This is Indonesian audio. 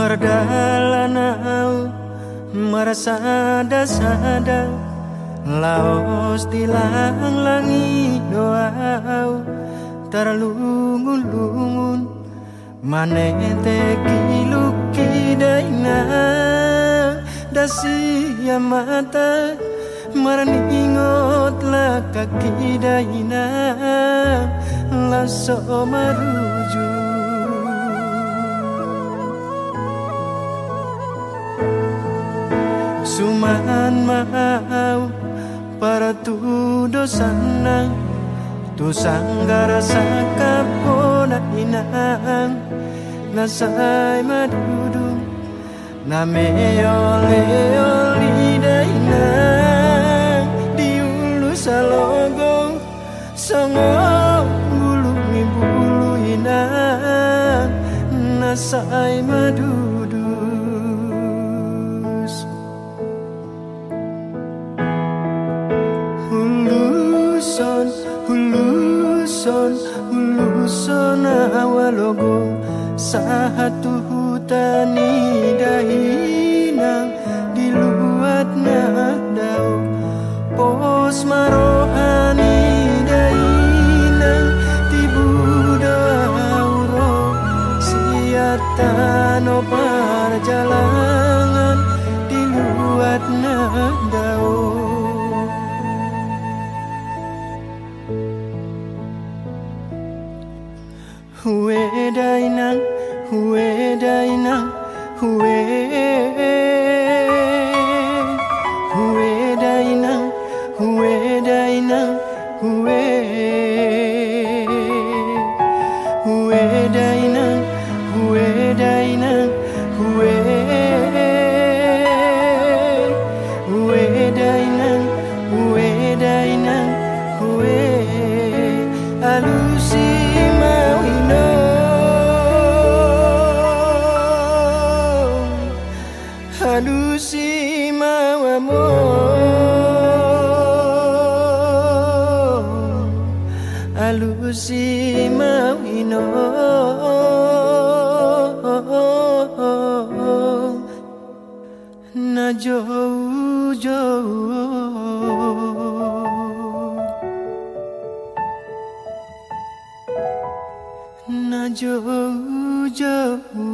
Mardalanau Merasa sada Laos dilang langi doau Terlungun-lungun Manete kiluki daina Dasi mata Maraningot kaki daina Laso maruju Suman mau para tu dosana Tu sanggara sakapona inang. Nasay madudu Na meole oli daina Diulu bulu mi bulu inang. Nasay madudu huluson huluson huluson awalogo satu hutani dahinang diluat na daw pos marohani dahinang tibuda auro siatano perjalanan diluat na daun Huwedai na, huwedai na, huwe Huwedai na, huwedai na, huwe Huwedai na, huwedai na, huwe Huwedai na, huwedai na, huwe Alusi Alusima wa mo Alusima wino Na jowu jowu Na jowu jowu